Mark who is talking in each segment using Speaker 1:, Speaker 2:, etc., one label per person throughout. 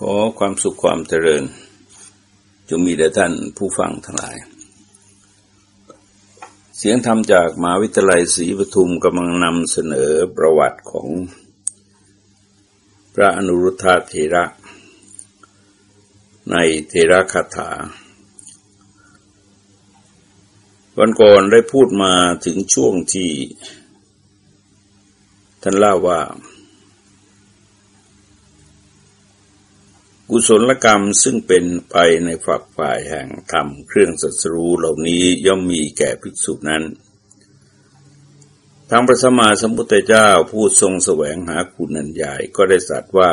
Speaker 1: ขอความสุขความเจริญ จงมีแด่ท่านผู้ฟังทั้งหลาย เสียงธรรมจากมหาวิทยาลัยศรีปทุมกำลังนำเสนอประวัติของ พระอนุรุทธาเถระ ในเทระคาถา วันก่อนได้พูดมาถึงช่วงที่ ท่านเล่าว่า กุศลกรรมซึ่งเป็นไปในฝักฝ่ายแห่งธรรมเครื่องศัสรูเหล่านี้ย่อมมีแก่ภิกษุนั้นทางพระสมมาสมพุทธเจ้าผู้ทรงแสวงหาคุณนันใหญ่ก็ได้สัตว์ว่า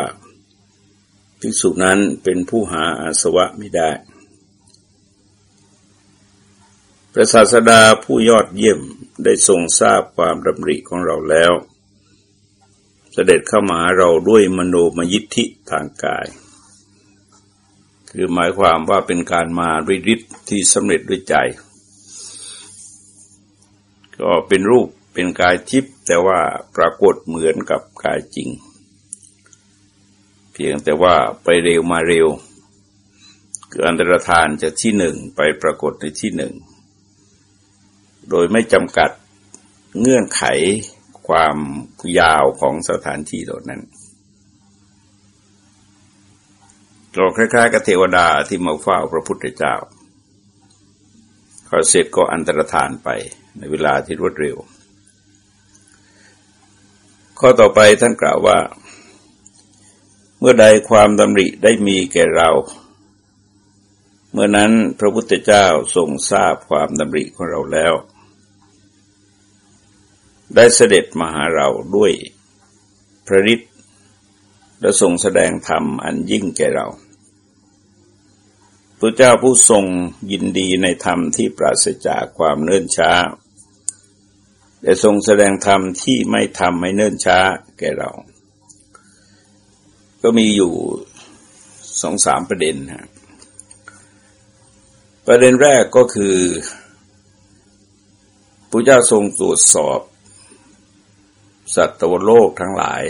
Speaker 1: ภิกษุนั้นเป็นผู้หาอาสวะไม่ได้ พระศาสดาผู้ยอดเยี่ยมได้ทรงทราบความดำริของเราแล้ว เสด็จเข้ามาเราด้วยมโนมยิทธิทางกาย คือหมายความว่าเป็นการมาริริ์ที่สำเร็จด้วยใจ ก็เป็นรูปเป็นกายทิพย์แต่ว่าปรากฏเหมือนกับกายจริง เพียงแต่ว่าไปเร็วมาเร็ว คืออันตรธานจากที่หนึ่งไปปรากฏในที่หนึ่ง โดยไม่จำกัดเงื่อนไขความยาวของสถานที่เหล่านั้น เราคล้าย ๆ กับเทวดาที่มาเฝ้าพระพุทธเจ้าเขาเสร็จก็อันตรธานไปในเวลาที่รวดเร็ว ข้อต่อไปท่านกล่าวว่า เมื่อใดความดำริได้มีแก่เรา เมื่อนั้นพระพุทธเจ้าทรงทราบความดำริของเราแล้ว ได้เสด็จมาหาเราด้วยพระฤทธิ์และทรงแสดงธรรมอันยิ่งแก่เรา พระเจ้าผู้ทรงยินดีในธรรมที่ปราศจากความเนิ่นช้าแต่ทรงแสดงธรรมที่ไม่ทำให้เนิ่นช้าแก่เรา ก็มีอยู่สองสามประเด็นฮะประเด็นแรกก็คือพระเจ้าทรงตรวจสอบ สัตวโลกทั้งหลาย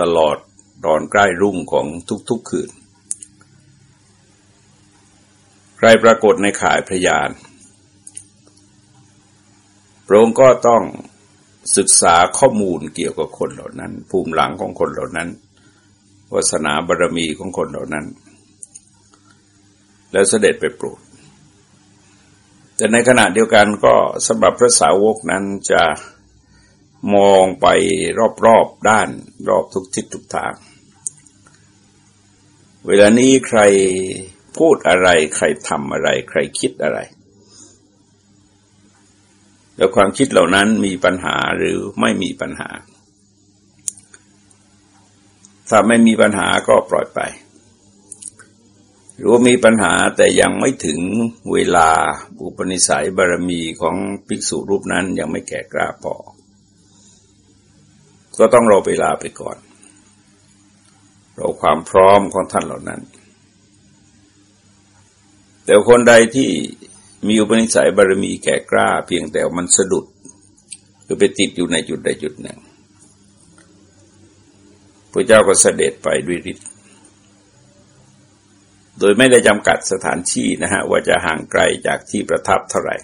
Speaker 1: ตลอดตอนใกล้รุ่งของทุกๆคืน ใครปรากฏในข่ายพยานพระองค์ก็ต้องศึกษาข้อมูลเกี่ยวกับคนเหล่านั้น ภูมิหลังของคนเหล่านั้นวาสนาบารรมีของคนเหล่านั้น แล้วเสด็จไปโปรดแต่ในขณะเดียวกันก็สำหรับพระสาวกนั้นจะมองไปรอบๆด้าน รอบทุกทิศทุกทาง เวลานี้ใคร พูดอะไร ใครทำอะไร ใครคิดอะไร แล้วความคิดเหล่านั้นมีปัญหาหรือไม่มีปัญหา ถ้าไม่มีปัญหาก็ปล่อยไป หรือว่ามีปัญหาแต่ยังไม่ถึงเวลาอุปนิสัยบารมีของภิกษุรูปนั้นยังไม่แก่กล้าพอ ก็ต้องรอเวลาไปก่อนรอความพร้อมของท่านเหล่านั้น แต่คนใดที่มีอุปนิสัยบารมีแก่กล้า เพียงแต่มันสะดุดคือไปติดอยู่ในจุดใดจุดหนึ่งพระเจ้าก็เสด็จไปด้วยฤทธิ์โดยไม่ได้จำกัดสถานที่นะฮะว่าจะห่างไกลจากที่ประทับเท่าไหร่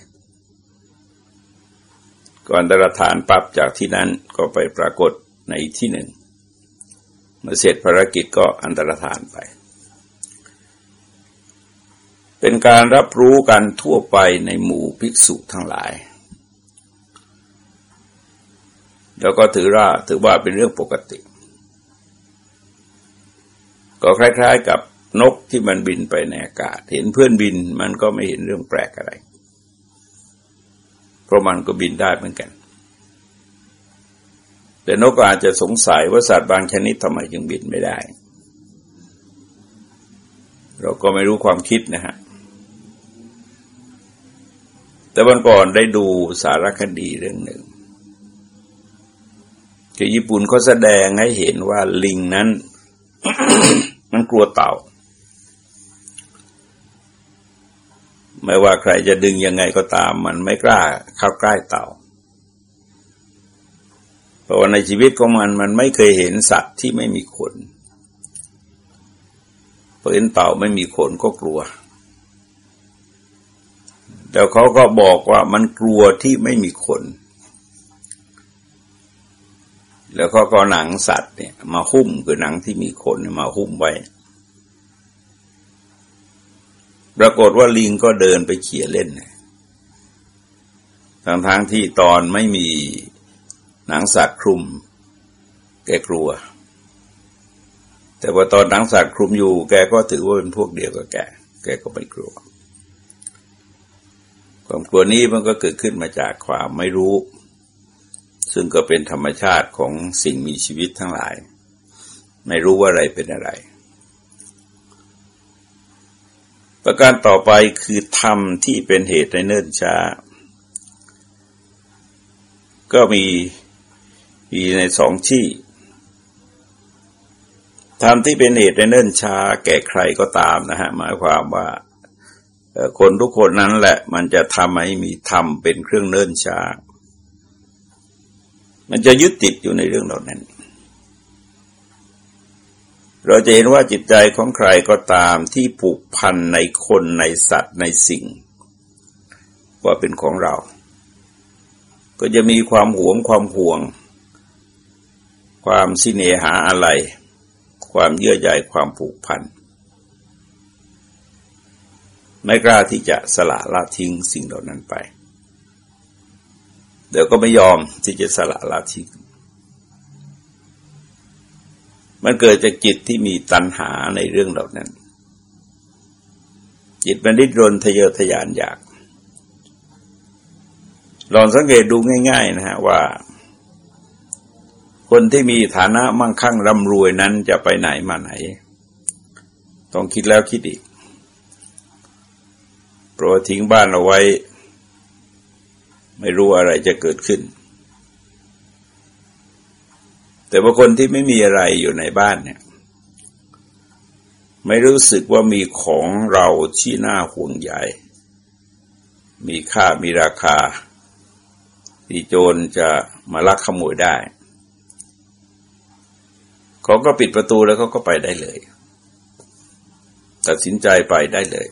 Speaker 1: ก่อนดรฐานปับจากที่นั้นก็ไปปรากฏในที่หนึ่ง เมื่อเสร็จภารกิจก็อันตรธานไป เป็นการรับรู้กันทั่วไปในหมู่ภิกษุทั้งหลาย แล้วก็ถือว่าถือว่าเป็นเรื่องปกติ ก็คล้าย ๆ กับนกที่มันบินไปในอากาศ เห็นเพื่อนบินมันก็ไม่เห็นเรื่องแปลกอะไร เพราะมันก็บินได้เหมือนกัน แต่นกก็อาจจะสงสัยว่าสัตว์บางชนิดทำไมจึงบินไม่ได้เราก็ไม่รู้ความคิดนะฮะ แต่วันก่อนได้ดูสารคดีเรื่องหนึ่งคือญี่ปุ่นเขาแสดงให้เห็นว่าลิงนั้น มันกลัวเต่า ไม่ว่าใครจะดึงยังไงก็ตาม มันไม่กล้าเข้าใกล้เต่าเพราะว่าในชีวิตของมันมันไม่เคยเห็นสัตว์ที่ไม่มีขนเพอเห็นเต่าไม่มีขนก็กลัว แล้วเขาก็บอกว่ามันกลัวที่ไม่มีขนแล้วก็ก็หนังสัตว์เนี่ย มาหุ้มคือหนังที่มีขนมาหุ้มไว้ ปรากฏว่าลิงก็เดินไปเขี่ยเล่นทางทางที่ตอนไม่มีหนังสัตว์คลุม แกกลัว แต่ว่าตอนหนังสัตว์คลุมอยู่ แกก็ถือว่าเป็นพวกเดียวกับแก แกก็ไม่กลัว ความกลัวนี้มันก็เกิดขึ้นมาจากความไม่รู้ ซึ่งก็เป็นธรรมชาติของสิ่งมีชีวิตทั้งหลาย ไม่รู้ว่าอะไรเป็นอะไร ประการต่อไปคือธรรมที่เป็นเหตุในเนิ่นช้า ก็มีมีในสองที่ธรรมที่เป็นเหตุในเนิ่นช้า แก่ใครก็ตามนะฮะหมายความว่า คนทุกคนนั้นแหละ มันจะทำให้มีธรรมเป็นเครื่องเนิ่นช้า มันจะยึดติดอยู่ในเรื่องเหล่านั้น เราจะเห็นว่าจิตใจของใครก็ตามที่ผูกพันในคนในสัตว์ในสิ่ง ว่าเป็นของเรา ก็จะมีความหวงความห่วง ความสิเนหาอะไร ความเยื่อใยความผูกพัน ไม่กล้าที่จะสละละทิ้งสิ่งเหล่านั้นไป เดี๋ยวก็ไม่ยอมที่จะสละละทิ้ง มันเกิดจากจิตที่มีตัณหาในเรื่องเหล่านั้น จิตมันดิ้นรนทะเยอทะยานอยาก ลองสังเกตดูง่าย ๆ นะฮะว่า คนที่มีฐานะมั่งคั่งร่ำรวยนั้นจะไปไหนมาไหน ต้องคิดแล้วคิดอีก ราะว่าทิ้งบ้านเอาไว้ ไม่รู้อะไรจะเกิดขึ้น แต่บางคนที่ไม่มีอะไรอยู่ในบ้านเนี่ย ไม่รู้สึกว่ามีของเราที่น่าห่วงใยมีค่ามีราคา ที่โจรจะมาลักขโมยได้ เขาก็ปิดประตูแล้วเขาก็ไปได้เลย ตัดสินใจไปได้เลย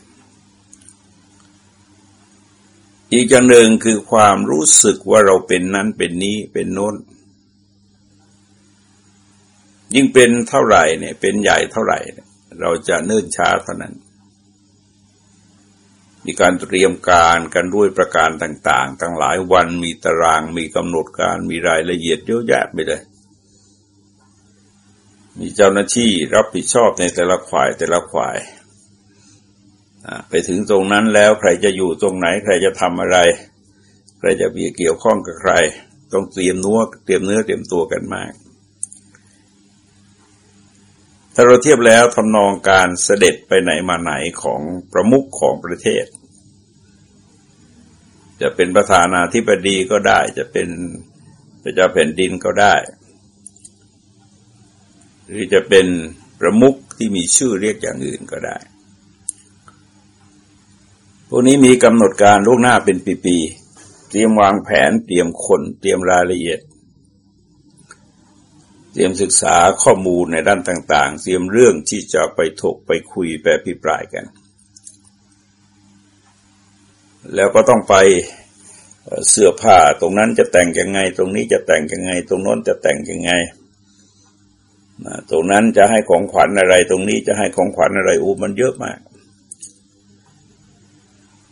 Speaker 1: อีกอย่างหนึ่งคือความรู้สึกว่าเราเป็นนั้นเป็นนี้เป็นโน้น ยิ่งเป็นเท่าไหร่เนี่ย เป็นใหญ่เท่าไหร่ เราจะเนิ่นช้าเท่านั้น มีการเตรียมการกันด้วยประการต่าง ๆ ตั้งหลายวันมีตารางมีกำหนดการมีรายละเอียดเยอะแยะไปเลยมีเจ้าหน้าที่รับผิดชอบในแต่ละฝ่ายแต่ละฝ่าย ไปถึงตรงนั้นแล้วใครจะอยู่ตรงไหน ใครจะทำอะไร ใครจะมีเกี่ยวข้องกับใคร ต้องเตรียมนัวเตรียมเนื้อเตรียมตัวกันมากถ้าเราเทียบแล้วทำนองการเสด็จไปไหนมาไหนของประมุขของประเทศ จะเป็นประธานาธิบดีก็ได้ จะเป็นพระเจ้าแผ่นดินก็ได้ หรือจะเป็นประมุขที่มีชื่อเรียกอย่างอื่นก็ได้ พวกนี้มีกำหนดการล่วงหน้าเป็นปีๆ เตรียมวางแผน เตรียมคน เตรียมรายละเอียด เตรียมศึกษาข้อมูลในด้านต่าง ๆ เตรียมเรื่องที่จะไปถกไปคุยไปพิปรายกัน แล้วก็ต้องไปเสื้อผ้าตรงนั้นจะแต่งยังไง ตรงนี้จะแต่งยังไง ตรงโน้นจะแต่งยังไงตรงนั้นจะให้ของขวัญอะไร ตรงนี้จะให้ของขวัญอะไรอู้มันเยอะมาก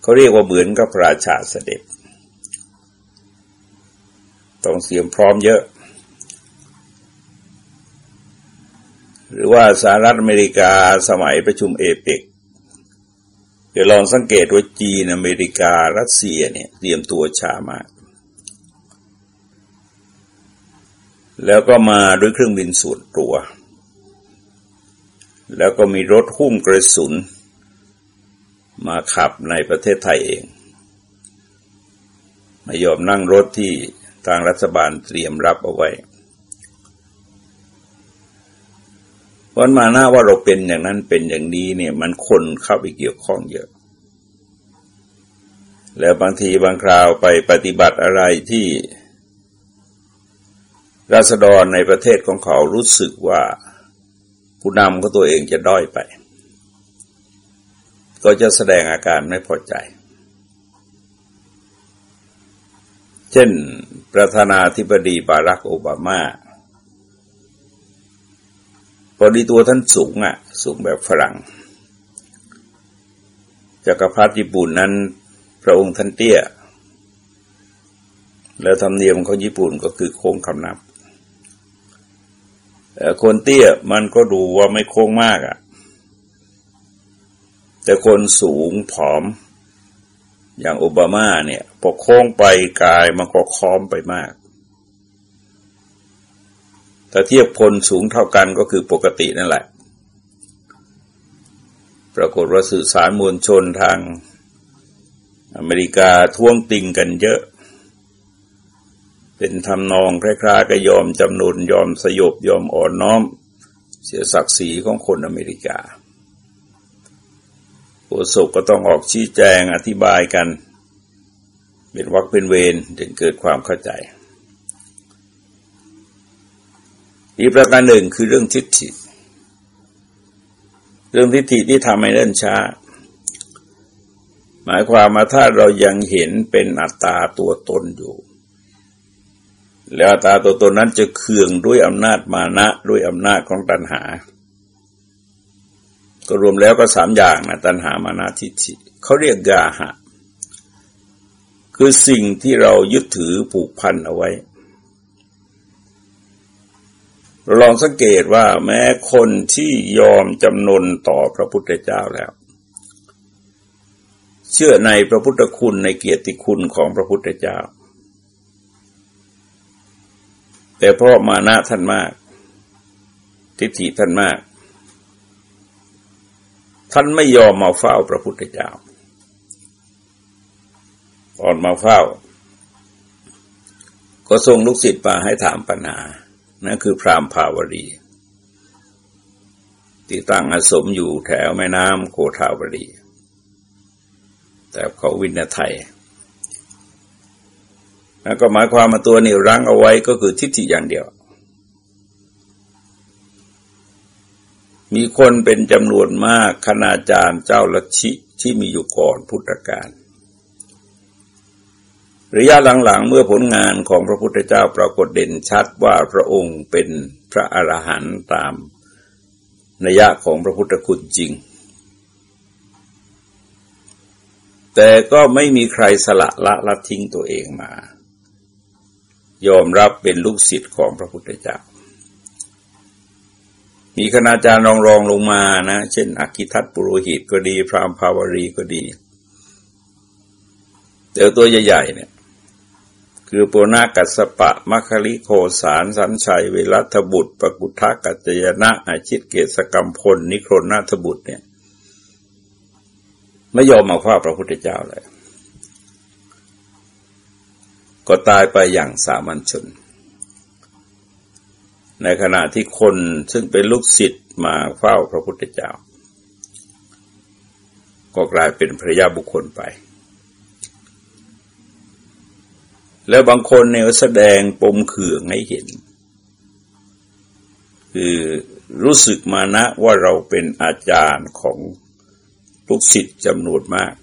Speaker 1: เขาเรียกว่าเหมือนกับราชาเสด็จ ต้องเสียมพร้อมเยอะ หรือว่าสหรัฐอเมริกาสมัยประชุมเอเปกเดี๋ยวลองสังเกตว่าจีนอเมริการัสเซียเนี่ยเตรียมตัวช้ามาก แล้วก็มาด้วยเครื่องบินส่วนตัว แล้วก็มีรถหุ้มกระสุน มาขับในประเทศไทยเอง ไม่ยอมนั่งรถที่ทางรัฐบาลเตรียมรับเอาไว้วันมาหน้าว่าเราเป็นอย่างนั้นเป็นอย่างนี้เนี่ย มันคนเข้าไปเกี่ยวข้องเยอะ แล้วบางทีบางคราวไปปฏิบัติอะไรที่ ราษฎรในประเทศของเขารู้สึกว่า ผู้นำของตัวเองจะด้อยไป ก็จะแสดงอาการไม่พอใจ เช่น ประธานาธิบดีบารักโอบามาพอดีตัวท่านสูงอะ่ะ สูงแบบฝรั่งจักรพรรดิญี่ปุ่นนั้น พระองค์ท่านเตี้ย แล้วธรรมเนียมของญี่ปุ่นก็คือโค้งคำนับคนเตี้ยมันก็ดูว่าไม่โค้งมากอะ่ะ แต่คนสูงผอม อย่างโอบามาเนี่ยพอโค้งไปกายมันก็ค้อมไปมากแต่เทียบคนสูงเท่ากันก็คือปกตินั่นแหละ ปรากฏว่าสื่อสารมวลชนทางอเมริกาท่วงติงกันเยอะ เป็นทำนองคล้ายๆกับยอมจำนวนยอมสยบยอมอ่อนน้อม เสียศักดิ์ศรีของคนอเมริกา โอศกก็ต้องออกชี้แจงอธิบายกัน เป็นวักเป็นเวรจึงเกิดความเข้าใจอีกประการหนึ่งคือเรื่องทิฏฐิ เรื่องทิฏฐิที่ทำให้เดินช้า หมายความมาถ้าเรายังเห็นเป็นอัตตาตัวตนอยู่ แล้วอัตตาตัวตนนั้นจะเคืองด้วยอำนาจมานะด้วยอำนาจของตัณหา ก็รวมแล้วก็สามอย่างนะตัณหามานะทิฐิเขาเรียกกาหะ คือสิ่งที่เรายึดถือผูกพันเอาไว้ ลองสังเกตว่าแม้คนที่ยอมจำนนต่อพระพุทธเจ้าแล้ว เชื่อในพระพุทธคุณในเกียรติคุณของพระพุทธเจ้า แต่เพราะมานะท่านมาก ทิฏฐิท่านมาก ท่านไม่ยอมมาเฝ้าพระพุทธเจ้าก่อนมาเฝ้า ก็ส่งลูกศิษย์มาให้ถามปัญหา นั่นคือพรามภาวรีที่ตั้งอาสมอยู่แถวแม่น้ำโคทาวรีแต่เขาวินาไทยแล้วก็หมายความมาตัวนี้รั้งเอาไว้ก็คือทิฏฐิอย่างเดียว มีคนเป็นจำนวนมากคณาจารย์เจ้าลัชิที่มีอยู่ก่อนพุทธกาลระยะหลังๆ เมื่อผลงานของพระพุทธเจ้าปรากฏเด่นชัดว่าพระองค์เป็นพระอรหันต์ตามนัยะของพระพุทธคุณจริง แต่ก็ไม่มีใครสละละละทิ้งตัวเองมา ยอมรับเป็นลูกศิษย์ของพระพุทธเจ้า มีคณาจารย์รองรองลงมานะ เช่นอคิทัตปุโรหิตก็ดี พรามภาวรีก็ดีแต่ตัวใหญ่ๆเนี่ย คือปุณากัสปะมัคลิโคสารสันชัย เวรัตบุตรปกุทากัจยนะอาชิตเกศกรรมพล นิโครนาทบุตรเนี่ย ไม่ยอมมาว่าพระพุทธเจ้าเลย ก็ตายไปอย่างสามัญชน ในขณะที่คนซึ่งเป็นลูกศิษย์มาเฝ้าพระพุทธเจ้า ก็กลายเป็นพระยาบุคคลไป แล้วบางคนเนี่ยแสดงปมเขื่องให้เห็น คือรู้สึกมานะว่าเราเป็นอาจารย์ของลูกศิษย์จำนวนมาก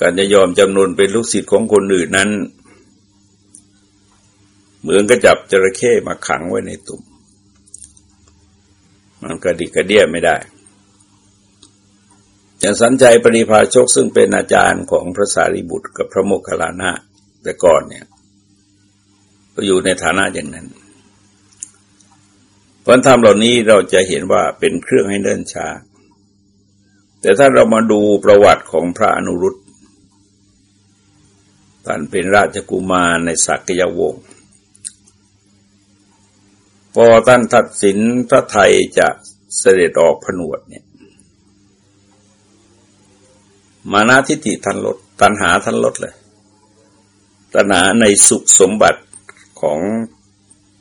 Speaker 1: การจะยอมจำนวนเป็นลูกศิษย์ของคนอื่นนั้น เหมือนกระจับจระเข้มาขังไว้ในตุ่ม มันกระดิกกระเดี้ยไม่ได้อย่างสันใจปริพาชกซึ่งเป็นอาจารย์ของพระสารีบุตรกับพระโมคคัลลานะแต่ก่อนเนี่ย ก็อยู่ในฐานะอย่างนั้นผลธรรมเหล่านี้เราจะเห็นว่าเป็นเครื่องให้เดินช้า แต่ถ้าเรามาดูประวัติของพระอนุรุตท่านเป็นราชกุมารในสักยวงศ์ พอท่านทัดสินพระไทยจะเสด็จออกผนวดเนี่ย มานาทิฏฐิทันลด ตัณหาทันลดเลย ตัณหาในสุขสมบัติของ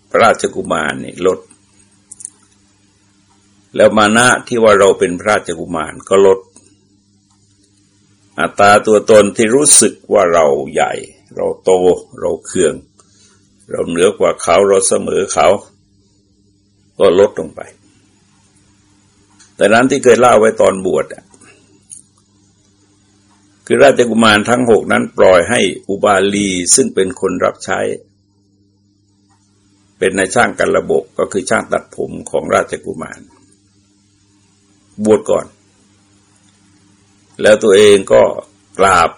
Speaker 1: พระราชกุมารนี่ลด แล้วมานะที่ว่าเราเป็นพระราชกุมารก็ลด อัตราตัวตนที่รู้สึกว่าเราใหญ่ เราโตเราเคือง เราเหนือกว่าเขาเราเสมอเขา ก็ลดลงไป แต่นั้นที่เคยเล่าไว้ตอนบวชคือราชกุมารทั้งหกนั้นปล่อยให้อุบาลีซึ่งเป็นคนรับใช้ เป็นนายช่างกันระบบก็คือช่างตัดผมของราชกุมาร บวชก่อน แล้วตัวเองก็กราบ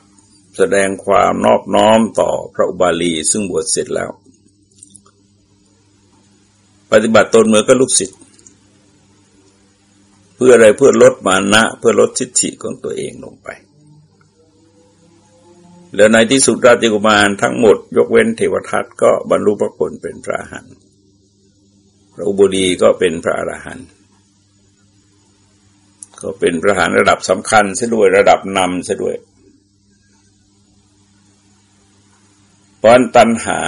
Speaker 1: แสดงความนอบน้อมต่อพระอุบาลีซึ่งบวชเสร็จแล้ว ปฏิบัติตนเหมือนกับลูกศิษย์เพื่ออะไรเพื่อลดมานะเพื่อลดทิฏฐิของตัวเองลงไป แล้วในที่สุดราชกุมารทั้งหมด ยกเว้นเทวทัตก็บรรลุพระผลเป็นพระอรหันต์พระอุบดีก็เป็นพระอรหันต์ก็เป็นพระอรหันต์ระดับสำคัญซะด้วยระดับนำซะด้วยเพราะตัณหา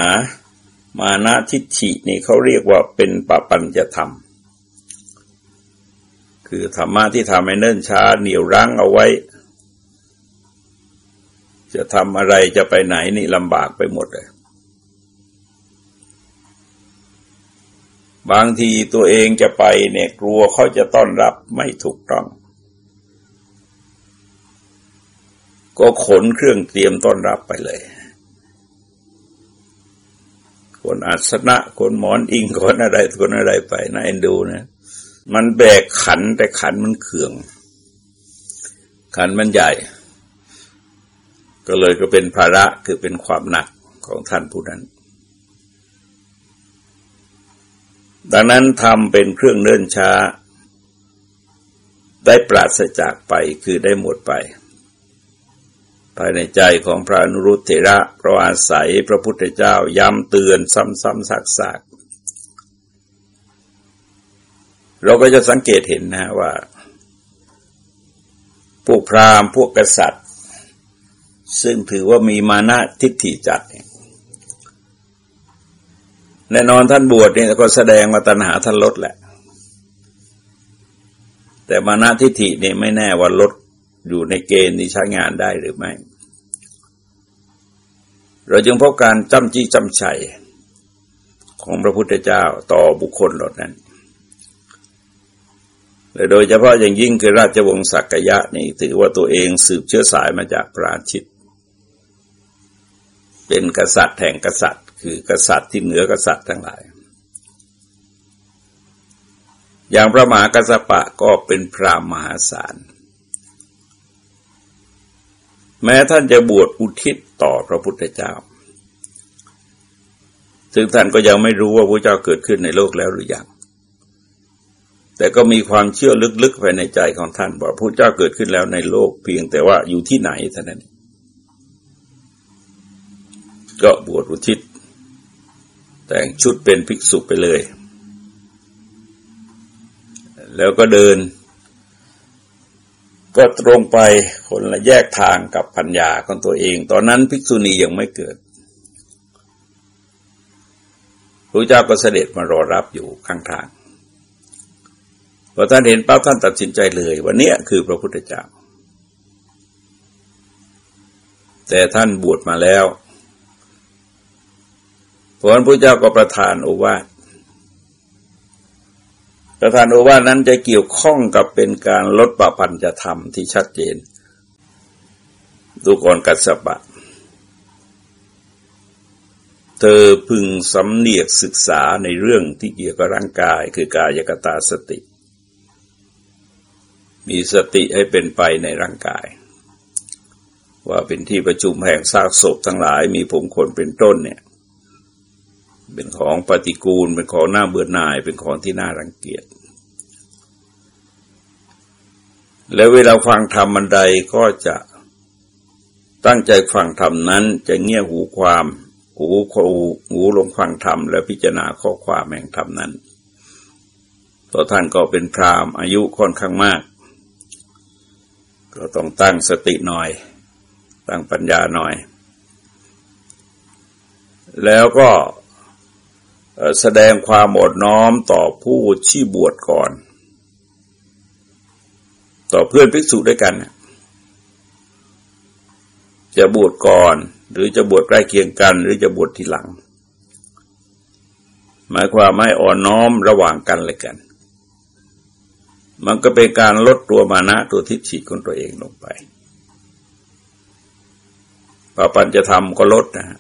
Speaker 1: มานะทิฏฐินี่เขาเรียกว่าเป็นปปัญจะธรรม คือธรรมะที่ทำให้เนิ่นช้าเหนียวรั้งเอาไว้ จะทำอะไรจะไปไหนนี่ลำบากไปหมดเลยบางทีตัวเองจะไปเนี่ยกลัวเขาจะต้อนรับไม่ถูกต้อง ก็ขนเครื่องเตรียมต้อนรับไปเลย คนอัศนะคนหมอนอิงคนอะไรคนอะไรไปนะเอ็นดูนะ มันแบกขันแต่ขันมันเขื่อง ขันมันใหญ่ ก็เลยก็เป็นภาระคือเป็นความหนักของท่านผู้นั้น ดังนั้นทำเป็นเครื่องเดินช้า ได้ปราศจากไปคือได้หมดไป ภายในใจของพระนุรุตเถระเพราะอาศัยพระพุทธเจ้าย้ำเตือนซ้ำๆซักเราก็จะสังเกตเห็นนะว่าพวกพราหมณ์พวกกษัตริย์ ซึ่งถือว่ามีมานะทิฏฐิจัดแน่นอนท่านบวชเนี่ยก็แสดงว่าตัณหาท่านลดแหละ แต่มานะทิฏฐิเนี่ยไม่แน่ว่าลดอยู่ในเกณฑ์ที่ใช้งานได้หรือไม่ เราจึงพบการจำจี้จำชัยของพระพุทธเจ้าต่อบุคคลเหล่านั้นและโดยเฉพาะอย่างยิ่งคือราชวงศ์สักยะนี่ถือว่าตัวเองสืบเชื้อสายมาจากปราชิต เป็นกษัตริย์แห่งกษัตริย์ คือกษัตริย์ที่เหนือกษัตริย์ทั้งหลาย อย่างพระมหากัสสปะก็เป็นพระมหาศาล แม้ท่านจะบวชอุทิศ ต่อพระพุทธเจ้า ซึ่งท่านก็ยังไม่รู้ว่าพระเจ้าเกิดขึ้นในโลกแล้วหรือยัง แต่ก็มีความเชื่อลึกๆภายในใจของท่านว่าพระเจ้าเกิดขึ้นแล้วในโลกเพียงแต่ว่าอยู่ที่ไหนเท่านั้น ก็บวชอุทิศ แต่งชุดเป็นภิกษุไปเลย แล้วก็เดิน ก็ตรงไปคนละแยกทางกับพัญญาของตัวเอง ตอนนั้นภิกษุณียังไม่เกิดพระเจ้าก็เสด็จมารอรับอยู่ข้างทางพอท่านเห็นปั๊บท่านตัดสินใจเลยว่านี้คือพระพุทธเจ้า แต่ท่านบวชมาแล้วพระพุทธเจ้าก็ประทานโอวาท ประทานโอวาทนั้นจะเกี่ยวข้องกับเป็นการลดปะพันจะทำที่ชัดเจน ดูก่อนกัสปะ เธอพึงสำเนียกศึกษาในเรื่องที่เกี่ยวกับร่างกายคือกายกตาสติ มีสติให้เป็นไปในร่างกาย ว่าเป็นที่ประชุมแห่งซากศพทั้งหลายมีผมขนเป็นต้นเนี่ย เป็นของปฏิกูล เป็นของหน้าเบื่อหน่าย เป็นของที่น่ารังเกียจ แล้วเวลาฟังธรรมบันไดก็จะตั้งใจฟังธรรมนั้นจะเงี่ยหูความหูหูหูลงฟังธรรมและพิจารณาข้อความแห่งธรรมนั้นต่อท่านก็เป็นพรามอายุค่อนข้างมาก ก็ต้องตั้งสติหน่อย ตั้งปัญญาหน่อย แล้วก็ แสดงความอดน้อมต่อผู้ที่บวชก่อน ต่อเพื่อนภิกษุด้วยกัน จะบวชก่อน หรือจะบวชใกล้เคียงกัน หรือจะบวชทีหลัง หมายความไม่อ่อนน้อมระหว่างกันเลยกัน มันก็เป็นการลดตัวมานะตัวทิฏฐิของตัวเองลงไปพอปัญจะทำก็ลดนะฮะ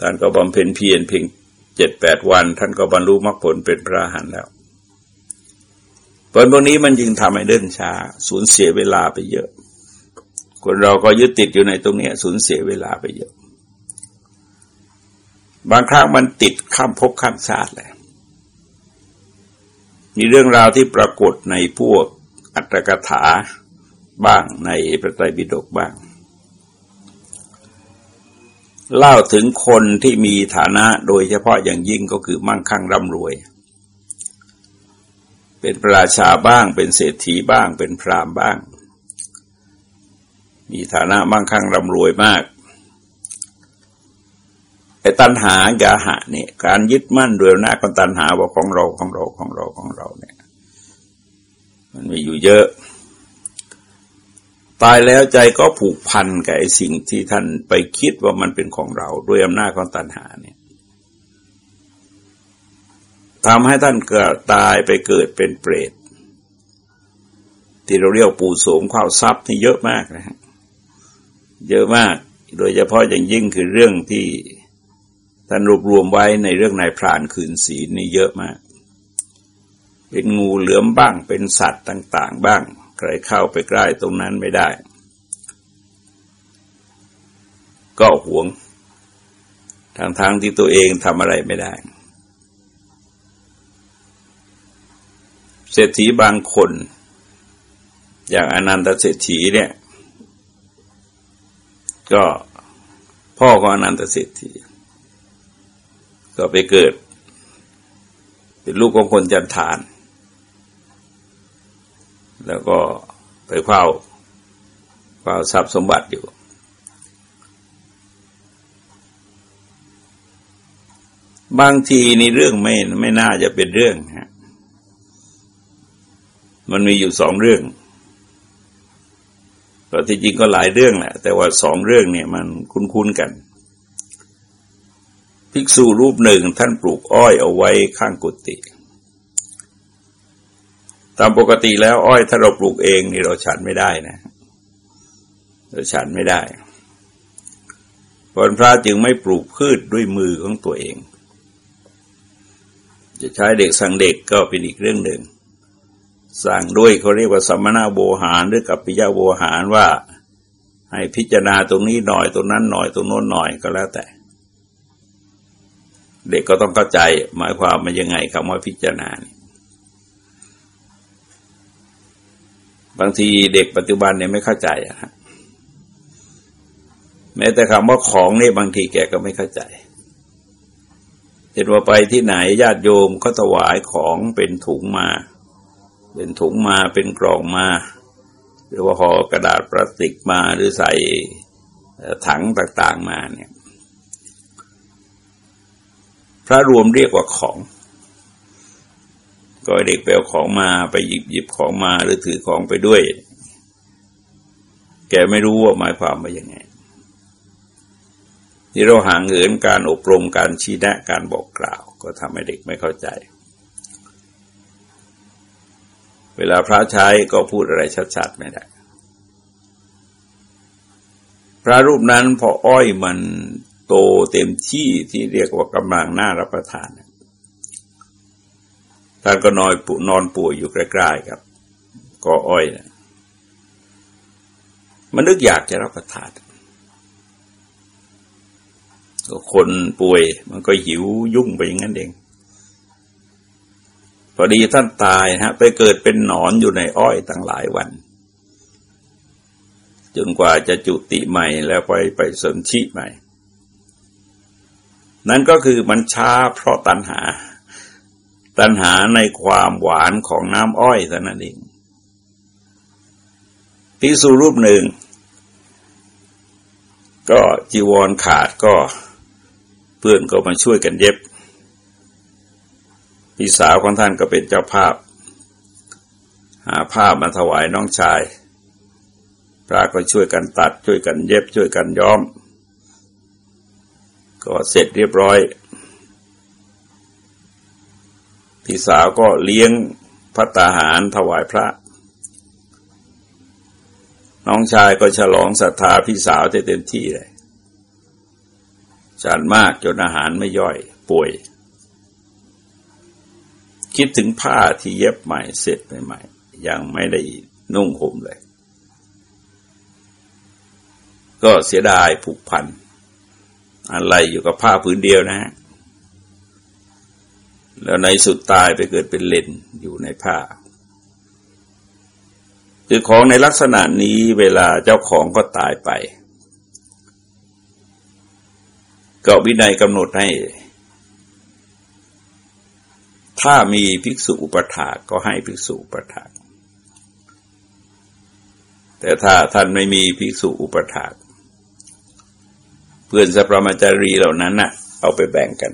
Speaker 1: ท่านก็บำเพ็ญเพียรเพียง เจ็ดแปดวัน ท่านก็บรรลุมรรคผลเป็นพระหันแล้วผลพวกนี้มันจึงทำให้เดินช้าสูญเสียเวลาไปเยอะ คนเราก็ยึดติดอยู่ในตรงนี้สูญเสียเวลาไปเยอะ บางครั้งมันติดข้ามภพข้ามชาติเลยมีเรื่องราวที่ปรากฏในพวกอัตถกถาบ้างในพระไตรปิฎกบ้าง เล่าถึงคนที่มีฐานะโดยเฉพาะอย่างยิ่งก็คือมั่งคั่งร่ำรวย เป็นประราชาบ้าง เป็นเศรษฐีบ้าง เป็นพรามบ้าง มีฐานะมั่งคั่งร่ำรวยมากไอ้ตัณหายาหะเนี่ยการยึดมั่นด้วยหน้าของตัณหาว่าของเราของเราของเราของเราเนี่ย มันมีอยู่เยอะ ตายแล้วใจก็ผูกพันกับไอ้สิ่งที่ท่านไปคิดว่ามันเป็นของเราด้วยอำนาจของตัณหาเนี่ยทำให้ท่านเกิดตายไปเกิดเป็นเปรต ที่เราเรียกปู่โสมข้าวทรัพย์นี่เยอะมากนะฮะเยอะมาก โดยเฉพาะอย่างยิ่งคือเรื่องที่ท่านรวบรวมไว้ในเรื่องนายพรานคืนศีลนี่เยอะมาก เป็นงูเหลือมบ้างเป็นสัตว์ต่าง ๆ บ้าง ใครเข้าไปใกล้ตรงนั้นไม่ได้ ก็หวงทางทางที่ตัวเองทำอะไรไม่ได้ เศรษฐีบางคน อย่างอนันตเศรษฐีเนี่ย ก็พ่อของอนันตเศรษฐี ก็ไปเกิด เป็นลูกของคนจันทาน แล้วก็ไปเฝ้าเฝ้าทรัพย์สมบัติอยู่ บางทีในเรื่องไม่ไม่น่าจะเป็นเรื่องฮะมันมีอยู่สองเรื่องก็ที่จริงก็หลายเรื่องแหละ แต่ว่าสองเรื่องเนี่ยมันคุ้นๆกัน ภิกษุรูปหนึ่งท่านปลูกอ้อยเอาไว้ข้างกุฏิ ตามปกติแล้ว อ้อยถ้าเราปลูกเองนี่เราฉันไม่ได้นะ เราฉันไม่ได้พรพระจึงไม่ปลูกพืชด้วยมือของตัวเอง จะใช้เด็กสั่งเด็กก็เป็นอีกเรื่องหนึ่งสั่งด้วยเขาเรียกว่าสัมมนาโบหารหรือกับปิยาโบหารว่า ให้พิจารณาตรงนี้หน่อยตรงนั้นหน่อยตรงโน้นหน่อยก็แล้วแต่ เด็กก็ต้องเข้าใจหมายความมันยังไงคำว่าพิจารณา บางทีเด็กปัจจุบันเนี่ยไม่เข้าใจอะฮะแม้แต่คำว่าของนี่บางทีแกก็ไม่เข้าใจเห็นว่าไปที่ไหนญาติโยมก็ถวายของเป็นถุงมา เป็นถุงมาเป็นกล่องมา หรือว่าห่อกระดาษพลาสติกมาหรือใส่ถังต่างๆมาเนี่ย พระรวมเรียกว่าของ ก็เด็กไปเอาของมาไปหยิบหยิบของมาหรือถือของไปด้วย แกไม่รู้ว่าหมายความว่ายังไงที่เราห่างเหินการอบรมการชี้แนะการบอกกล่าว ก็ทำให้เด็กไม่เข้าใจ เวลาพระใช้ก็พูดอะไรชัดๆไม่ได้ พระรูปนั้นพออ้อยมันโตเต็มที่ที่เรียกว่ากำลังน่ารับประทาน ท่านก็นอนปนอนป่วยอยู่ใกล้ๆครับก็อ้อยนะมันนึกอยากจะรับประทานคนป่วยมันก็หิวยุ่งไปอย่างนั้นเอง พอดีท่านตายฮะ ไปเกิดเป็นหนอนอยู่ในอ้อยตั้งหลายวัน จนกว่าจะจุติใหม่แล้วไปไปสนชิใหม่ นั่นก็คือมันช้าเพราะตัณหา ตัณหาในความหวานของน้ำอ้อยเท่านั้นเองพิสูรูปหนึ่ง ก็จีวรขาดก็เพื่อนก็มาช่วยกันเย็บ พี่สาวของท่านก็เป็นเจ้าภาพ หาผ้ามาถวายน้องชาย พระก็ช่วยกันตัดช่วยกันเย็บช่วยกันย้อม ก็เสร็จเรียบร้อย พี่สาวก็เลี้ยงพัตตาหารถวายพระ น้องชายก็ฉลองศรัทธาพี่สาวเต็มที่เลยจานมากจนอาหารไม่ย่อยป่วย คิดถึงผ้าที่เย็บใหม่เสร็จใหม่ๆยังไม่ได้นุ่งห่มเลย ก็เสียดายผูกพันอะไรอยู่กับผ้าผืนเดียวนะฮะ แล้วในสุดตายไปเกิดเป็นเลนอยู่ในผ้าคือของในลักษณะนี้เวลาเจ้าของก็ตายไปก็วินัยกำหนดให้ ถ้ามีภิกษุอุปถาก็ให้ภิกษุอุปถาแต่ถ้าท่านไม่มีภิกษุอุปถาเพื่อนสัพพมจารีเหล่านั้นน่ะ เอาไปแบ่งกัน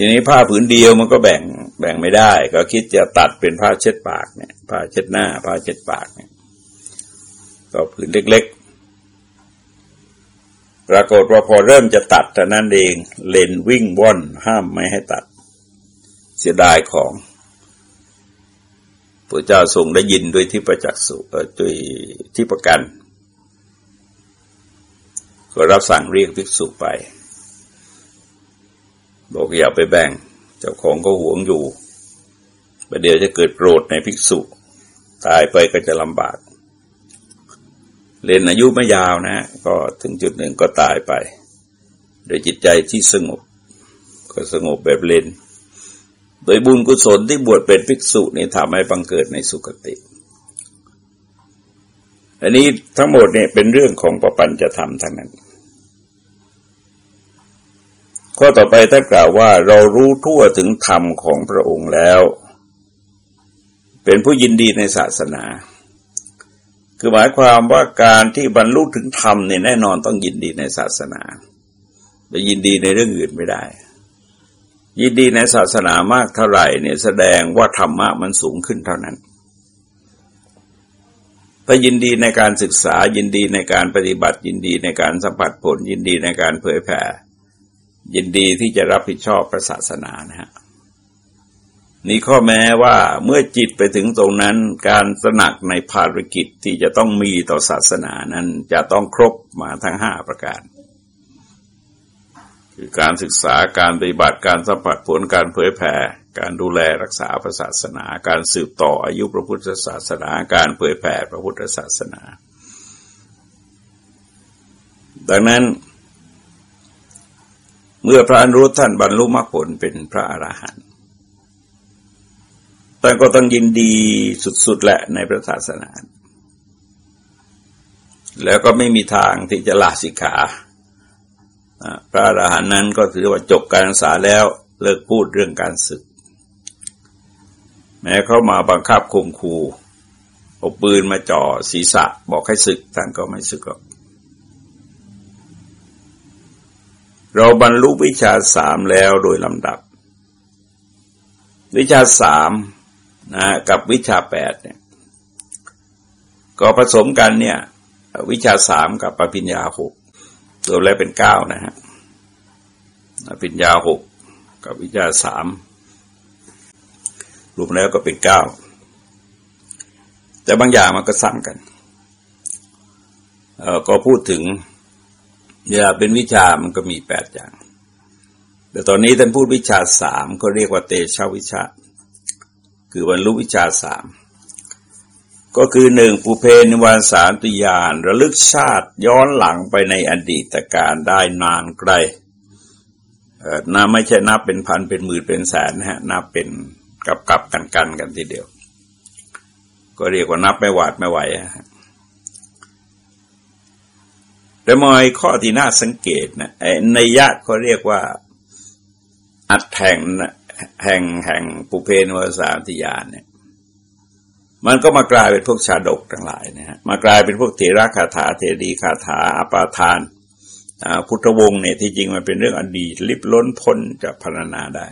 Speaker 1: ทีนี้ผ้าผืนเดียวมันก็แบ่งแบ่งไม่ได้ ก็คิดจะตัดเป็นผ้าเช็ดปากเนี่ยผ้าเช็ดหน้า ผ้าเช็ดปากเนี่ยก็ผืนเล็กๆ ปรากฏว่าพอเริ่มจะตัดแต่นั้นเองเลนวิ่งว่อนห้ามไม่ให้ตัด เสียดายของพระเจ้าทรงได้ยินด้วยที่ประจักษ์สุด้วยที่ประกัน ก็รับสั่งเรียกภิกษุไป บอกอย่าไปแบ่ง เจ้าของก็หวงอยู่ประเดี๋ยวจะเกิดโกรธในภิกษุ ตายไปก็จะลำบากเล่นอายุไม่ยาวนะ ก็ถึงจุดหนึ่งก็ตายไป โดยจิตใจที่สงบ ก็สงบแบบเล่นโดยบุญกุศลที่บวชเป็นภิกษุนี่ทำให้บังเกิดในสุคติ อันนี้ทั้งหมดเนี่ยเป็นเรื่องของปปัญจะทำทั้งนั้น ข้อต่อไปถ้ากล่าวว่าเรารู้ทั่วถึงธรรมของพระองค์แล้ว เป็นผู้ยินดีในศาสนา คือหมายความว่าการที่บรรลุถึงธรรมเนี่ยแน่นอนต้องยินดีในศาสนาไปยินดีในเรื่องอื่นไม่ได้ ยินดีในศาสนามากเท่าไหร่เนี่ยแสดงว่าธรรมะมันสูงขึ้นเท่านั้นถ้ายินดีในการศึกษายินดีในการปฏิบัติยินดีในการสัมผัสผล ยินดีในการเผยแผ่ ยินดีที่จะรับผิดชอบพระศาสนานะฮะนี่ข้อแม้ว่าเมื่อจิตไปถึงตรงนั้น การสนักในภารกิจที่จะต้องมีต่อศาสนานั้นจะต้องครบมาทั้งห้าประการ คือการศึกษาการปฏิบัติการสัมผัสผลการเผยแผ่ การดูแลรักษาพระศาสนา การสืบต่ออายุพระพุทธศาสนา การเผยแผ่พระพุทธศาสนา ดังนั้น เมื่อพระอนุรุทท่านบรรลุมรรคผลเป็นพระอรหันต์ท่ก็ต้องยินดีสุดๆแหละในพระศาสนา แล้วก็ไม่มีทางที่จะลาสิกขาพระอรหันต์นั้นก็ถือว่าจบการศึกษาแล้วเลิกพูดเรื่องการศึก แม้เข้ามาบังคับข่มขู่เอาปืนมาจ่อศีรษะบอกให้ศึกท่านก็ไม่ศึกหรอก เราบรรลุวิชาสามแล้วโดยลำดับ วิชาสามนะกับวิชาแปดเนี่ยก็ผสมกันเนี่ยวิชาสามกับปริญญาหกตัวแล้วเป็นเก้านะฮะปริญญาหกกับวิชาสามรวมแล้วก็เป็นเก้าแต่บางอย่างมันก็ซ้ำกันก็พูดถึง เวลาเป็นวิชามันก็มีแปดอย่าง แต่ตอนนี้ท่านพูดวิชาสามก็เรียกว่าเตชะวิชา คือบรรลุวิชาสามก็คือหนึ่งปุเพนิวานสารติยานระลึกชาติย้อนหลังไปในอดีตการได้นานไกลนับไม่ใช่นับเป็นพันเป็นหมื่นเป็นแสนนะฮะนับเป็นกับกับกันกันกันทีเดียว ก็เรียกว่านับไม่หวาดไม่ไหว แต่มอยข้อที่น่าสังเกตนะในยะเขาเรียกว่า อัดแทงแห่งแห่งปุเพนวสามติยานเนี่ย มันก็มากลายเป็นพวกชาดกทั้งหลายนะฮะมากลายเป็นพวกเถระคาถาเทรีคาถาอาปาทานพุทธวงศ์เนี่ยที่จริงมันเป็นเรื่องอดีตลิบล้นพ้นจะพรรณนาได้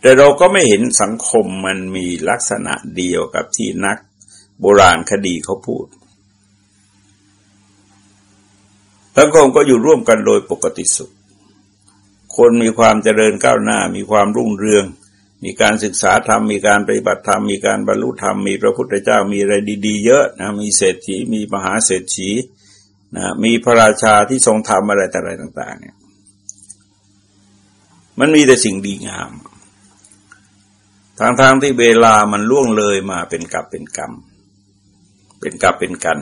Speaker 1: แต่เราก็ไม่เห็นสังคมมันมีลักษณะเดียวกับที่นักโบราณคดีเขาพูด สังคมก็อยู่ร่วมกันโดยปกติสุข คนมีความเจริญก้าวหน้ามีความรุ่งเรือง มีการศึกษาธรรม มีการปฏิบัติธรรม มีการบรรลุธรรม มีพระพุทธเจ้า มีอะไรดีๆ เยอะนะ มีเศรษฐี มีมหาเศรษฐีนะ มีพระราชาที่ทรงทำอะไรแต่อะไรต่าง ๆ เนี่ย มันมีแต่สิ่งดีงาม ทางทางที่เวลามันล่วงเลยมาเป็นกับเป็นกรรม เป็นกับเป็นกัน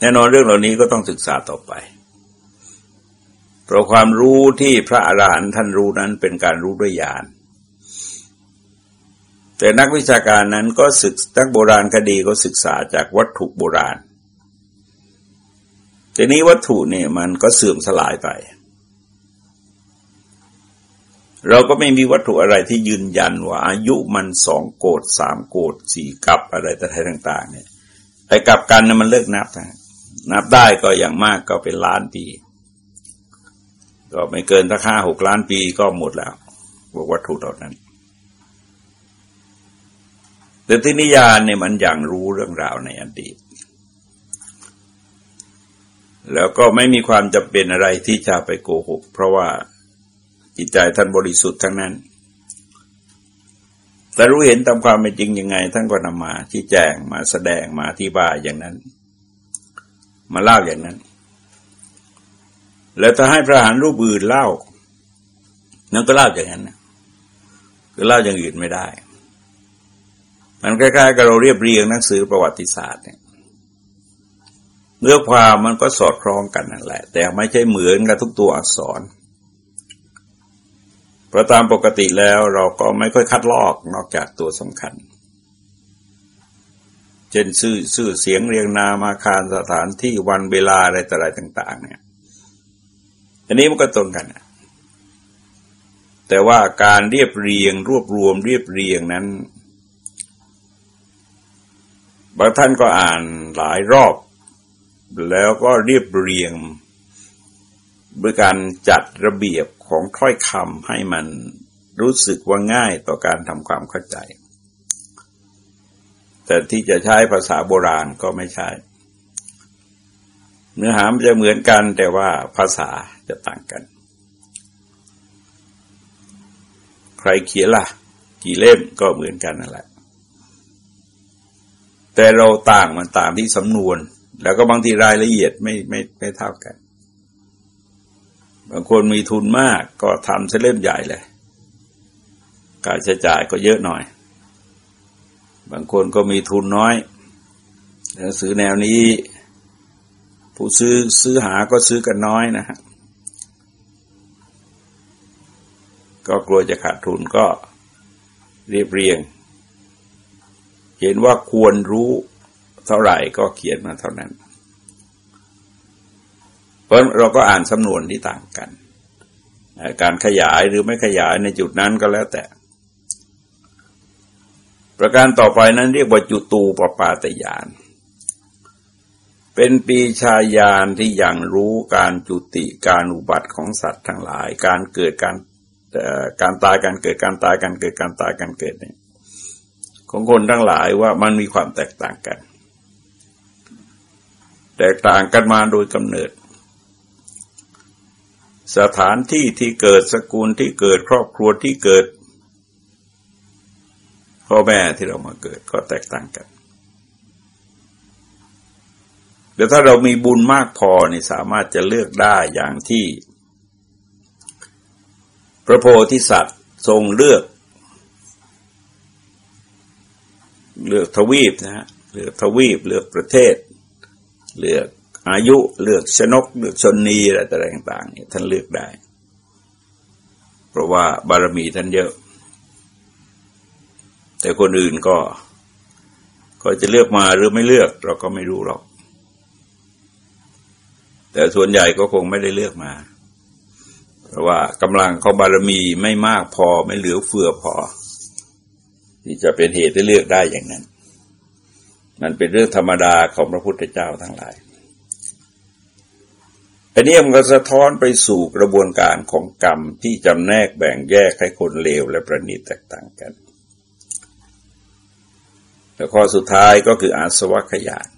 Speaker 1: แน่นอนเรื่องเหล่านี้ก็ต้องศึกษาต่อไป เพราะความรู้ที่พระอรหันต์ท่านรู้นั้นเป็นการรู้ด้วยญาณแต่นักวิชาการนั้นก็ศึกนักโบราณคดีก็ศึกษาจากวัตถุโบราณ ทีนี้วัตถุเนี่ยมันก็เสื่อมสลายไป เราก็ไม่มีวัตถุอะไรที่ยืนยันว่าอายุมันสองโกดสามโกดสี่กับอะไรแต่ไทยต่างๆเนี่ยไอ้กับกันนะมันเลิกนับนะ นับได้ก็อย่างมากก็เป็นล้านปี ก็ไม่เกินถ้าห้าหกล้านปีก็หมดแล้ววัตถุเหล่านั้น แต่ที่นิยานเนี่ยมันอย่างรู้เรื่องราวในอดีต แล้วก็ไม่มีความจำเป็นอะไรที่จะไปโกหก เพราะว่าจิตใจท่านบริสุทธิ์ทั้งนั้น แต่รู้เห็นตามความเป็นจริงยังไง ท่านก็นำมาชี้แจงมาแสดงมาที่บายอย่างนั้น มาเล่าอย่างนั้น แล้วถ้าให้พระหานรูปอื่นเล่า นั่นก็เล่าอย่างนั้นนะคือเล่าอย่างอื่นไม่ได้ มันคล้ายๆกับเราเรียบเรียงหนังสือประวัติศาสตร์เนี่ยเนื้อความมันก็สอดคล้องกันนั่นแหละ แต่ไม่ใช่เหมือนกับทุกตัวอักษรเพราะตามปกติแล้วเราก็ไม่ค่อยคัดลอกนอกจากตัวสำคัญ เช่นชื่อชื่อเสียงเรียงนามอาคารสถานที่วันเวลาอะไรต่ออะไรต่าง ๆ เนี่ย อันนี้มันก็ตรงกัน แต่ว่าการเรียบเรียงรวบรวมเรียบเรียงนั้น บางท่านก็อ่านหลายรอบ แล้วก็เรียบเรียงด้วยการจัดระเบียบของถ้อยคำให้มันรู้สึกว่าง่ายต่อการทำความเข้าใจ แต่ที่จะใช้ภาษาโบราณก็ไม่ใช่ เนื้อหามันจะเหมือนกันแต่ว่าภาษาจะต่างกัน ใครเขียนล่ะ กี่เล่มก็เหมือนกันนั่นแหละ แต่เราต่างมันต่างที่สำนวน แล้วก็บางทีรายละเอียดไม่ไม่ไม่เท่ากัน บางคนมีทุนมากก็ทำเสเล่มใหญ่เลย การใช้จ่ายก็เยอะหน่อย บางคนก็มีทุนน้อยหนังสือแนวนี้ ผู้ซื้อซื้อหาก็ซื้อกันน้อยนะฮะก็กลัวจะขาดทุนก็เรียบเรียง เห็นว่าควรรู้เท่าไหร่ก็เขียนมาเท่านั้น เพราะเราก็อ่านสำนวนที่ต่างกัน การขยายหรือไม่ขยายในจุดนั้นก็แล้วแต่ ประการต่อไปนั้นเรียกว่าจุตูปปาตยาน เป็นปีชายานที่ยังรู้การจุติการอุบัติของสัตว์ทั้งหลาย การเกิดการการตายการเกิดการตายการเกิดการตายการเกิดเนี่ยของคนทั้งหลายว่ามันมีความแตกต่างกัน แตกต่างกันมาโดยกำเนิด สถานที่ที่เกิดสกุลที่เกิดครอบครัวที่เกิด พ่อแม่ที่เรามาเกิดก็แตกต่างกัน แต่ถ้าเรามีบุญมากพอนี่สามารถจะเลือกได้อย่างที่ พระโพธิสัตว์ทรงเลือก เลือกทวีปนะฮะเลือกทวีปเลือกประเทศ เลือกอายุเลือกชนก เลือกชนนีอะไรต่างๆเนี่ยท่านเลือกได้ เพราะว่าบารมีท่านเยอะ แต่คนอื่นก็ ก็จะเลือกมาหรือไม่เลือก เราก็ไม่รู้หรอก แต่ส่วนใหญ่ก็คงไม่ได้เลือกมาเพราะว่ากำลังเขาบารมีไม่มากพอไม่เหลือเฟือพอ ที่จะเป็นเหตุให้เลือกได้อย่างนั้น มันเป็นเรื่องธรรมดาของพระพุทธเจ้าทั้งหลายอันนี้มันก็สะท้อนไปสู่กระบวนการของกรรมที่จำแนกแบ่งแยกให้คนเลวและประณีตแตกต่างกัน แล้วข้อสุดท้ายก็คืออาสวะขยาน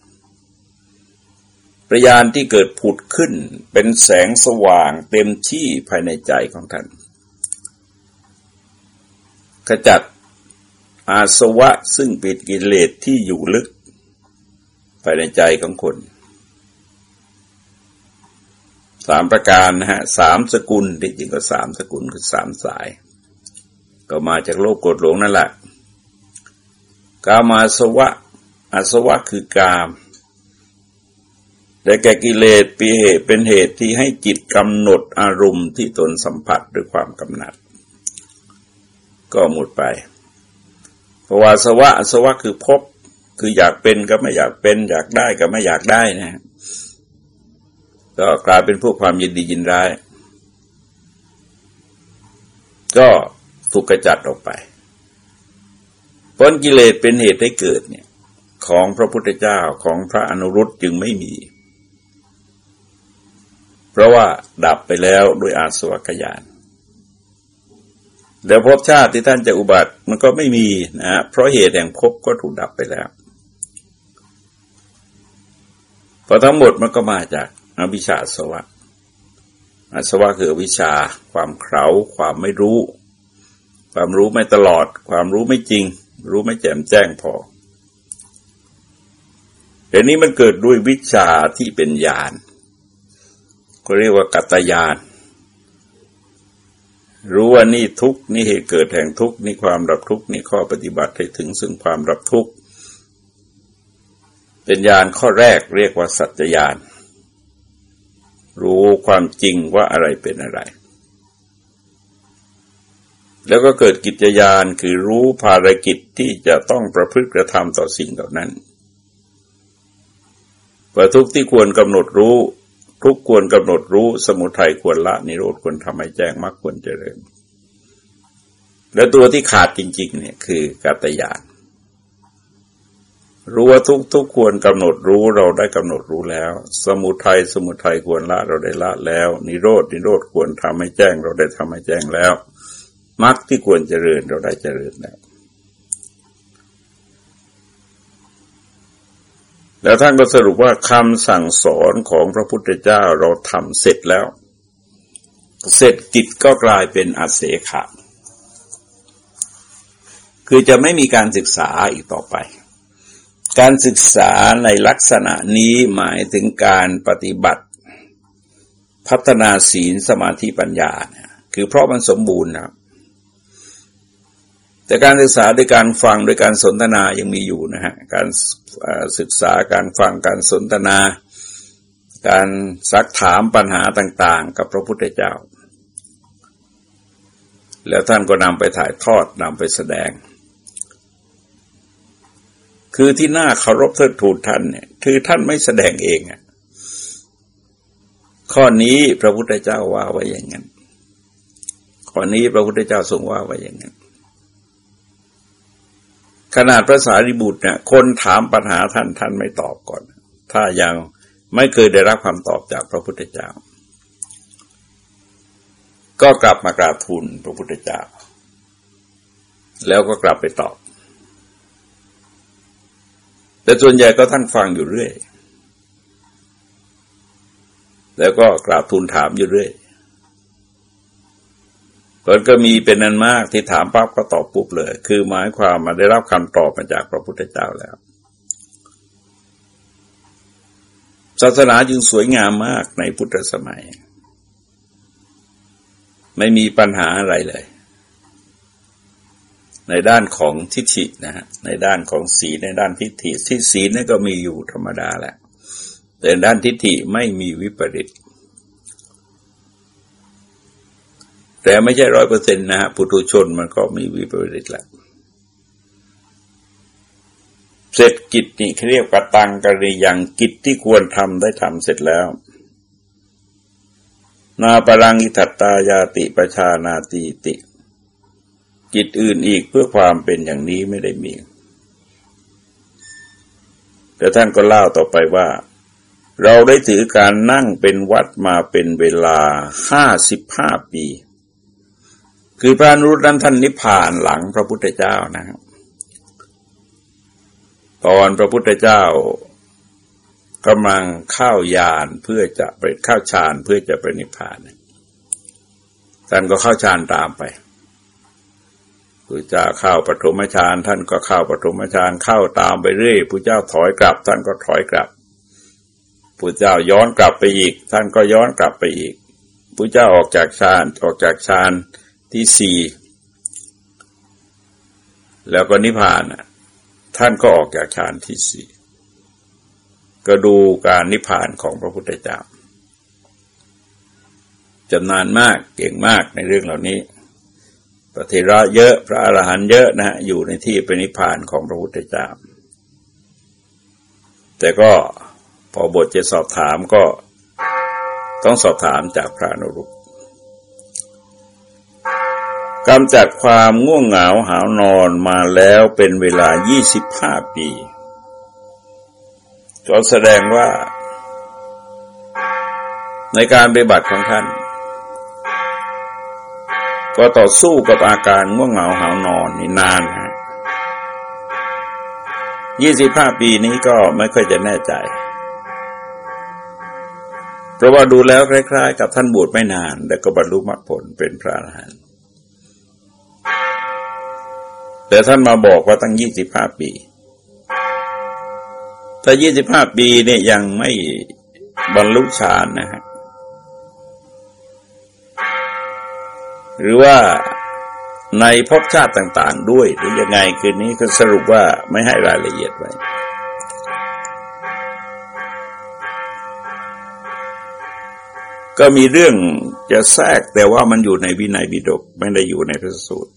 Speaker 1: ประยานที่เกิดผุดขึ้นเป็นแสงสว่างเต็มที่ภายในใจของท่านขจัดอาสวะซึ่งป็นกิเลสที่อยู่ลึก ภายในใจของคนสามประการนะฮะสามสกุลที่จริงก็สามสกุลคือสามสาย ก็มาจากโลกกดหลงนั่นแหละ กามาสวะอาสวะคือกาม แต่แก่กิเลสปีเหตุเป็นเหตุที่ให้จิตกำหนดอารมณ์ที่ตนสัมผัสด้วยความกำหนัด ก็หมดไปเพราะว่าสวะอสวะคือพบคืออยากเป็นก็ไม่อยากเป็น อยากได้ก็ไม่อยากได้นะก็กลายเป็นพวกความยินดียินร้าย ก็ถูกกระจัดออกไป ผลกิเลสเป็นเหตุให้เกิดเนี่ยของพระพุทธเจ้าของพระอนุรุตจึงไม่มี เพราะว่าดับไปแล้วโดยอาสวัคยานเดี๋ยวภพชาติที่ท่านจะอุบัติมันก็ไม่มีนะเพราะเหตุแห่งภพก็ถูกดับไปแล้วพอทั้งหมดมันก็มาจากอวิชชาสวะอาสวะคือวิชา ความเขาความไม่รู้ ความรู้ไม่ตลอด ความรู้ไม่จริง รู้ไม่แจ่มแจ้งพอแต่นี้มันเกิดด้วยวิชาที่เป็นญาณก็เรียกว่ากัตยาน รู้ว่านี่ทุกนี่เหตุเกิดแห่งทุกนี่ความรับทุกนี่ข้อปฏิบัติให้ถึงซึ่งความรับทุกเป็นญาณข้อแรกเรียกว่าสัจญาณ รู้ความจริงว่าอะไรเป็นอะไร แล้วก็เกิดกิจญาณคือรู้ภารกิจที่จะต้องประพฤติกระทำต่อสิ่งเหล่านั้นว่าทุกที่ควรกำหนดรู้ ทุกควรกำหนดรู้ สมุทัยควรละนิโรธควรทำให้แจ้งมรรคควรเจริญ และตัวที่ขาดจริง ๆ เนี่ยคือกัตยานรู้ว่าทุกทุกควรกำหนดรู้เราได้กำหนดรู้แล้ว สมุทัยสมุทัยควรละเราได้ละแล้ว นิโรธนิโรธควรทำให้แจ้งเราได้ทำให้แจ้งแล้ว มรรคที่ควรเจริญเราได้เจริญแล้วแล้วท่านก็สรุปว่าคำสั่งสอนของพระพุทธเจ้าเราทำเสร็จแล้ว เสร็จกิจก็กลายเป็นอาเสขะคือจะไม่มีการศึกษาอีกต่อไป การศึกษาในลักษณะนี้หมายถึงการปฏิบัติ พัฒนาศีลสมาธิปัญญา คือเพราะมันสมบูรณ์นะ แต่การศึกษาด้วยการฟังโดยการสนทนายังมีอยู่นะฮะการศึกษาการฟังการสนทนา การซักถามปัญหาต่าง ๆ กับพระพุทธเจ้า แล้วท่านก็นำไปถ่ายทอดนำไปแสดง คือที่น่าเคารพเทิดทูนท่านเนี่ยคือท่านไม่แสดงเองอะข้อนี้พระพุทธเจ้าว่าไว้อย่างนั้นข้อนี้พระพุทธเจ้าทรงว่าไว้อย่างนั้น ขนาดพระสารีบุตรเนี่ยคนถามปัญหาท่านท่านไม่ตอบก่อน ถ้ายังไม่เคยได้รับคำตอบจากพระพุทธเจ้า ก็กลับมากราบทูลพระพุทธเจ้า แล้วก็กลับไปตอบ แต่ส่วนใหญ่ก็ท่านฟังอยู่เรื่อย แล้วก็กราบทูลถามอยู่เรื่อย มันก็มีเป็นนันมากที่ถามปั๊บก็ตอบปุ๊บเลย คือหมายความมาได้รับคำตอบมาจากพระพุทธเจ้าแล้ว ศาสนาจึงสวยงามมากในพุทธสมัย ไม่มีปัญหาอะไรเลย ในด้านของทิฏฐินะฮะในด้านของศีในด้านทิฏฐิที่ศีนี่ก็มีอยู่ธรรมดาแหละแต่ด้านทิฏฐิไม่มีวิปริต แต่ไม่ใช่ร้อยเปอร์เซ็นต์นะฮะปุถุชนมันก็มีวิปริตละเสร็จกิจนี่เขาเรียกกตังกริยังกิจที่ควรทำได้ทำเสร็จแล้ว นาปรังอิทัตตายาติประชานาตีติ กิจอื่นอีกเพื่อความเป็นอย่างนี้ไม่ได้มี แต่ท่านก็เล่าต่อไปว่า เราได้ถือการนั่งเป็นวัดมาเป็นเวลาห้าสิบห้าปี คือพระนุรุตนั้นท่านนิพพานหลังพระพุทธเจ้านะครับ ตอนพระพุทธเจ้ากำลังเข้ายานเพื่อจะไปเข้าฌานเพื่อจะไปนิพพานท่านก็เข้าฌานตามไปพระเจ้าเข้าปฐมฌานท่านก็เข้าปฐมฌานเข้าตามไปเรื่อยพระเจ้าถอยกลับ ท่านก็ถอยกลับพระเจ้าย้อนกลับไปอีก ท่านก็ย้อนกลับไปอีกพระเจ้าออกจากฌานออกจากฌาน ที่สี่แล้วก็นิพพานท่านก็ออกจากฌานที่สี่ก็ดูการนิพพานของพระพุทธเจ้าจำนานมากเก่งมากในเรื่องเหล่านี้พระเทระเยอะพระอรหันต์เยอะนะฮะอยู่ในที่เป็นนิพพานของพระพุทธเจ้า แต่ก็พอบทจะสอบถามก็ต้องสอบถามจากพระนรุป กำจัดความง่วงเหงาหานอนมาแล้วเป็นเวลา 25 ปีก็แสดงว่า ในการปฏิบัติของท่าน ก็ต่อสู้กับอาการง่วงเหงาหานอนนี่นานฮะยี่สิบห้าปีนี้ก็ไม่ค่อยจะแน่ใจ เพราะว่าดูแล้วคล้ายๆ กับท่านบวชไม่นาน แต่ก็บรรลุมรรคผลเป็นพระอรหันต์ แต่ท่านมาบอกว่าตั้งยี่สิบห้าปี ถ้ายี่สิบห้าปีเนี่ยยังไม่บรรลุฌานนะฮะ หรือว่าในภพชาติต่างๆด้วยหรือยังไงคืนนี้ก็สรุปว่าไม่ให้รายละเอียดไว้ก็มีเรื่องจะแทรกแต่ว่ามันอยู่ในวินัยบิดกไม่ได้อยู่ในพระสูตร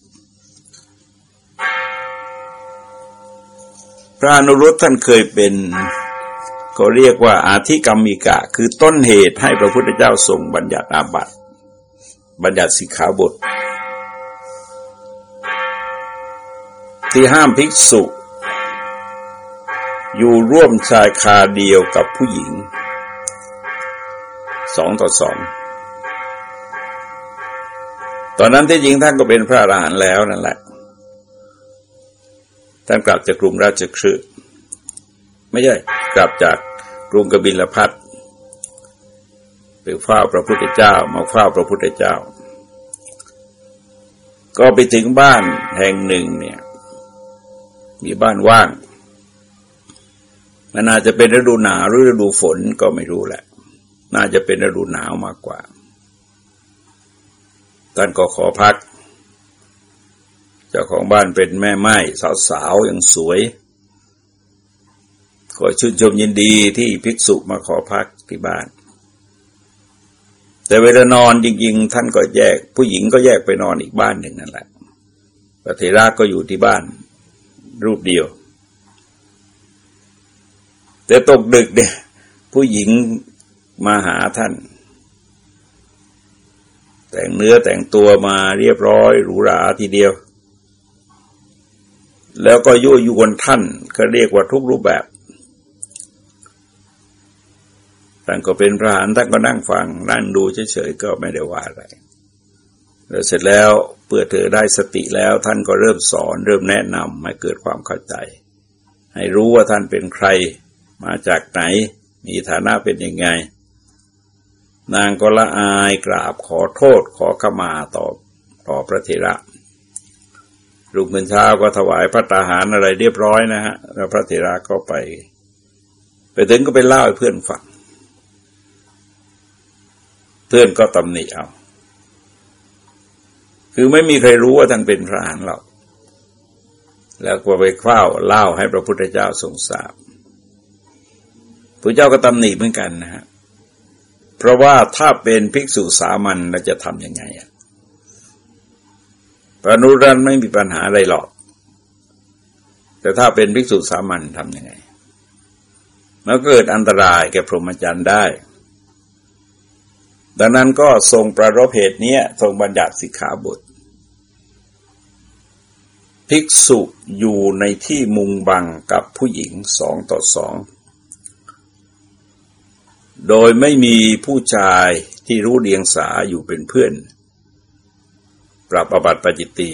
Speaker 1: พระอนุรุตท่านเคยเป็นก็เรียกว่าอาธิกรรมิกะ คือต้นเหตุให้พระพุทธเจ้าทรงบัญญัติอาบัติ บัญญัติสิกขาบท ที่ห้ามภิกษุ อยู่ร่วมชายคาเดียวกับผู้หญิงสองต่อสองตอนนั้นที่จริงท่านก็เป็นพระอรหันต์แล้วนั่นแหละ ท่านกลับจากกรุงราชคฤห์ไม่ใช่กลับจากกรุงกบิลพัทไปเฝ้าพระพุทธเจ้า มาเฝ้าพระพุทธเจ้า ก็ไปถึงบ้านแห่งหนึ่งเนี่ย มีบ้านว่าง มันอาจจะเป็นฤดูหนาวหรือฤดูฝนก็ไม่รู้แหละ น่าจะเป็นฤดูหนาวมากกว่า ท่านก็ขอพักเจ้าของบ้านเป็นแม่ไม้สาวๆอย่างสวย ขอชื่นชมยินดีที่ภิกษุมาขอพักที่บ้าน แต่เวลานอนจริง ๆ ท่านก็แยก ผู้หญิงก็แยกไปนอนอีกบ้านหนึ่งนั่นแหละพระเทระก็อยู่ที่บ้าน รูปเดียว แต่ตกดึกเนี่ย ผู้หญิงมาหาท่าน แต่งเนื้อแต่งตัวมาเรียบร้อยหรูหราทีเดียว แล้วก็ยั่วยวนท่านก็เรียกว่าทุกรูปแบบท่านก็เป็นพระหานท่านก็นั่งฟังนั่งดูเฉยๆก็ไม่ได้ว่าอะไรแล้วเสร็จแล้วเพื่อเธอได้สติแล้วท่านก็เริ่มสอนเริ่มแนะนำให้เกิดความเข้าใจ ให้รู้ว่าท่านเป็นใคร มาจากไหน มีฐานะเป็นยังไง นางก็ละอายกราบขอโทษขอขมาต่อต่อพระเถระ รุ่งเช้าก็ถวายพระตาหารอะไรเรียบร้อยนะฮะแล้วพระเถระก็ไป ไปถึงก็ไปเล่าให้เพื่อนฟังเพื่อนก็ตำหนิเอา คือไม่มีใครรู้ว่าท่านเป็นพระอรหันต์หรอกแล้วก็ไปคว้าเล่าให้พระพุทธเจ้าทรงทราบพระเจ้าก็ตำหนิเหมือนกันนะฮะเพราะว่าถ้าเป็นภิกษุสามัญเราจะทำยังไงอะ ปนุรันไม่มีปัญหาอะไรหรอก แต่ถ้าเป็นภิกษุสามัญทำยังไงมันเกิดอันตรายแก่พรหมจรรย์ได้ ดังนั้นก็ทรงประรบเหตุนี้ทรงบัญญัติสิกขาบท ภิกษุอยู่ในที่มุงบังกับผู้หญิงสองต่อสอง โดยไม่มีผู้ชายที่รู้เดียงสาอยู่เป็นเพื่อน ปรับอบัติปจิตตี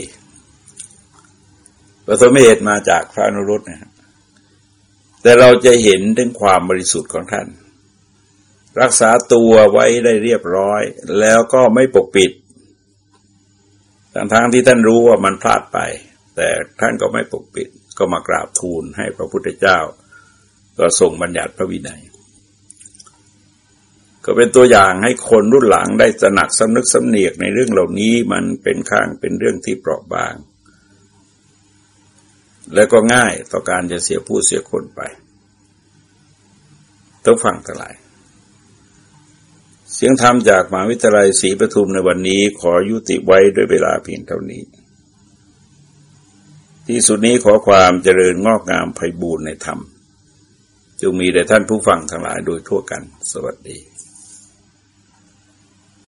Speaker 1: ประสมเหตุมาจากพระนุรุตนะครับแต่เราจะเห็นถึงความบริสุทธิ์ของท่าน รักษาตัวไว้ได้เรียบร้อย แล้วก็ไม่ปกปิดทั้งทที่ท่านรู้ว่ามันพลาดไป แต่ท่านก็ไม่ปกปิด ก็มากราบทูลให้พระพุทธเจ้า ก็ส่งบัญญัติพระวินัย ก็เป็นตัวอย่างให้คนรุ่นหลังได้ตระหนักสำนึกสำเนียกในเรื่องเหล่านี้มันเป็นข้างเป็นเรื่องที่เปราะบาง และก็ง่ายต่อการจะเสียผู้เสียคนไปต้องฟังทั้งหลาย เสียงธรรมจากมหาวิทยาลัยศรีปทุมในวันนี้ขอยุติไว้ด้วยเวลาเพียงเท่านี้ ที่สุดนี้ขอความเจริญงอกงามไพบูรณ์ในธรรมจงมีแด่ท่านผู้ฟังทั้งหลายโดยทั่วกัน สวัสดี